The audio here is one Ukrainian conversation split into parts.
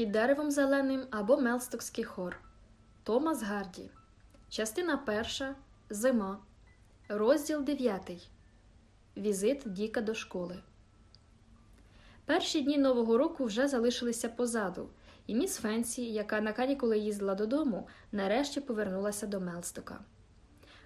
Під деревом зеленим або Мелстокський хор. Томас Гарді. Частина перша. Зима. Розділ дев'ятий. Візит Діка до школи. Перші дні Нового року вже залишилися позаду, і міс Фенсі, яка на канікули їздила додому, нарешті повернулася до Мелстока.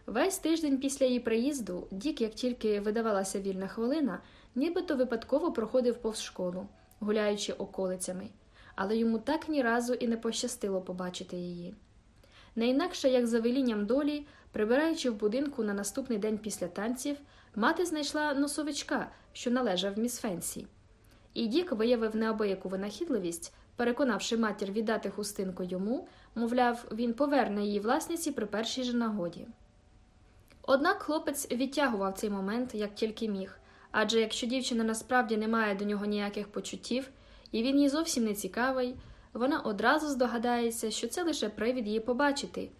Весь тиждень після її приїзду Дік, як тільки видавалася вільна хвилина, нібито випадково проходив повз школу, гуляючи околицями, але йому так ні разу і не пощастило побачити її. Не інакше, як за велінням долі, прибираючи в будинку на наступний день після танців, мати знайшла носовичка, що належав міс Фенсі. І Дік виявив неабияку винахідливість, переконавши матір віддати хустинку йому, мовляв, він поверне її власниці при першій же нагоді. Однак хлопець відтягував цей момент як тільки міг, адже якщо дівчина насправді не має до нього ніяких почуттів, і він їй зовсім не цікавий, вона одразу здогадається, що це лише привід її побачити,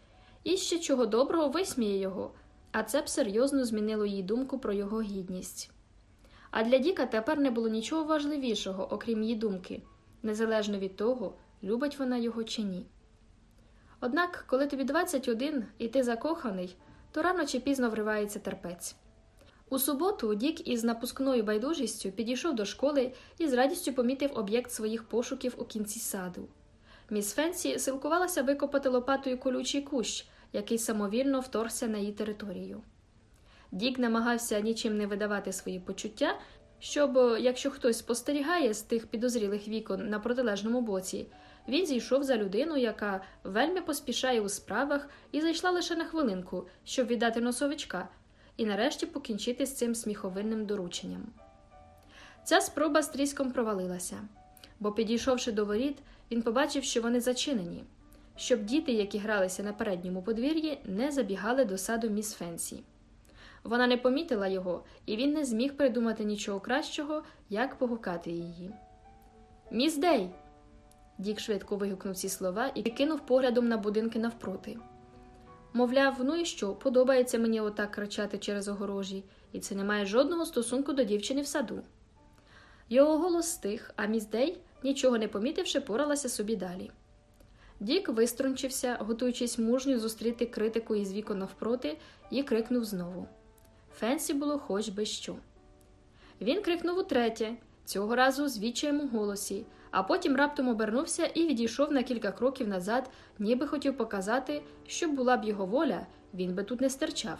і ще чого доброго висміє його, а це б серйозно змінило її думку про його гідність. А для Діка тепер не було нічого важливішого, окрім її думки, незалежно від того, любить вона його чи ні. Однак, коли тобі 21 і ти закоханий, то рано чи пізно уривається терпець. У суботу Дік із напускною байдужістю підійшов до школи і з радістю помітив об'єкт своїх пошуків у кінці саду. Міс Фенсі силкувалася викопати лопатою колючий кущ, який самовільно вторгся на її територію. Дік намагався нічим не видавати свої почуття, щоб, якщо хтось спостерігає з тих підозрілих вікон на протилежному боці, він зійшов за людину, яка вельми поспішає у справах і зайшла лише на хвилинку, щоб віддати носовичка, і нарешті покінчити з цим сміховинним дорученням. Ця спроба з тріском провалилася, бо, підійшовши до воріт, він побачив, що вони зачинені, щоб діти, які гралися на передньому подвір'ї, не забігали до саду міс Фенсі. Вона не помітила його, і він не зміг придумати нічого кращого, як погукати її. Міс Дей. Дік швидко вигукнув ці слова і кинув поглядом на будинки навпроти. Мовляв, ну і що, подобається мені отак кричати через огорожі, і це не має жодного стосунку до дівчини в саду. Його голос стих, а міс Дей, нічого не помітивши, поралася собі далі. Дік виструнчився, готуючись мужньо зустріти критику із вікон навпроти, і крикнув знову. Фенсі було хоч би що. Він крикнув утретє, цього разу з відчаєм у голосі, а потім раптом обернувся і відійшов на кілька кроків назад, ніби хотів показати, що була б його воля, він би тут не стерчав.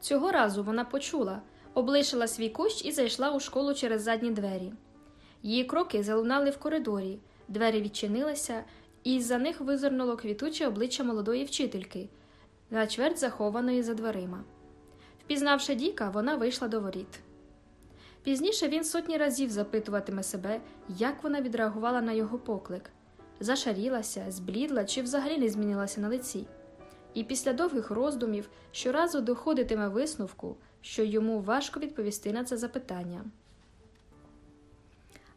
Цього разу вона почула, облишила свій кущ і зайшла у школу через задні двері. Її кроки залунали в коридорі, двері відчинилися, і з за них визирнуло квітуче обличчя молодої вчительки, на чверть захованої за дверима. Впізнавши Діка, вона вийшла до воріт. Пізніше він сотні разів запитуватиме себе, як вона відреагувала на його поклик зашарілася, зблідла чи взагалі не змінилася на лиці. І після довгих роздумів щоразу доходитиме висновку, що йому важко відповісти на це запитання.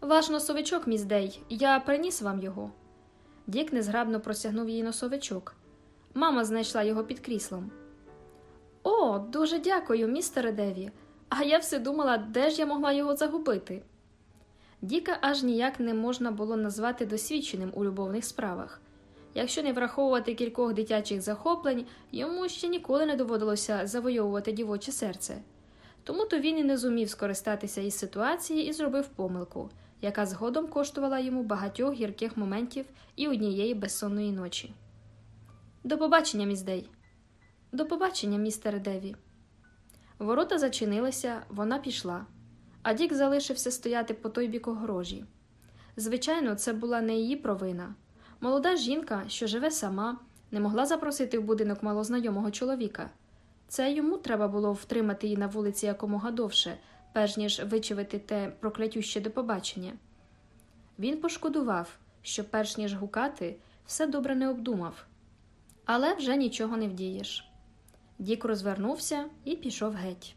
Ваш носовичок, міс Дей, я приніс вам його. Дік незграбно просягнув її носовичок. Мама знайшла його під кріслом. О, дуже дякую, містере Деві. А я все думала, де ж я могла його загубити. Діка аж ніяк не можна було назвати досвідченим у любовних справах. Якщо не враховувати кількох дитячих захоплень, йому ще ніколи не доводилося завойовувати дівоче серце. Тому то він і не зумів скористатися із ситуації і зробив помилку, яка згодом коштувала йому багатьох гірких моментів і однієї безсонної ночі. До побачення, міздей. До побачення, містере Деві. Ворота зачинилися, вона пішла, а Дік залишився стояти по той бік огорожі. Звичайно, це була не її провина. Молода жінка, що живе сама, не могла запросити в будинок малознайомого чоловіка. Це йому треба було втримати її на вулиці якомога довше, перш ніж вичавити те проклятюще до побачення. Він пошкодував, що, перш ніж гукати, все добре не обдумав, але вже нічого не вдієш. Дік розвернувся і пішов геть.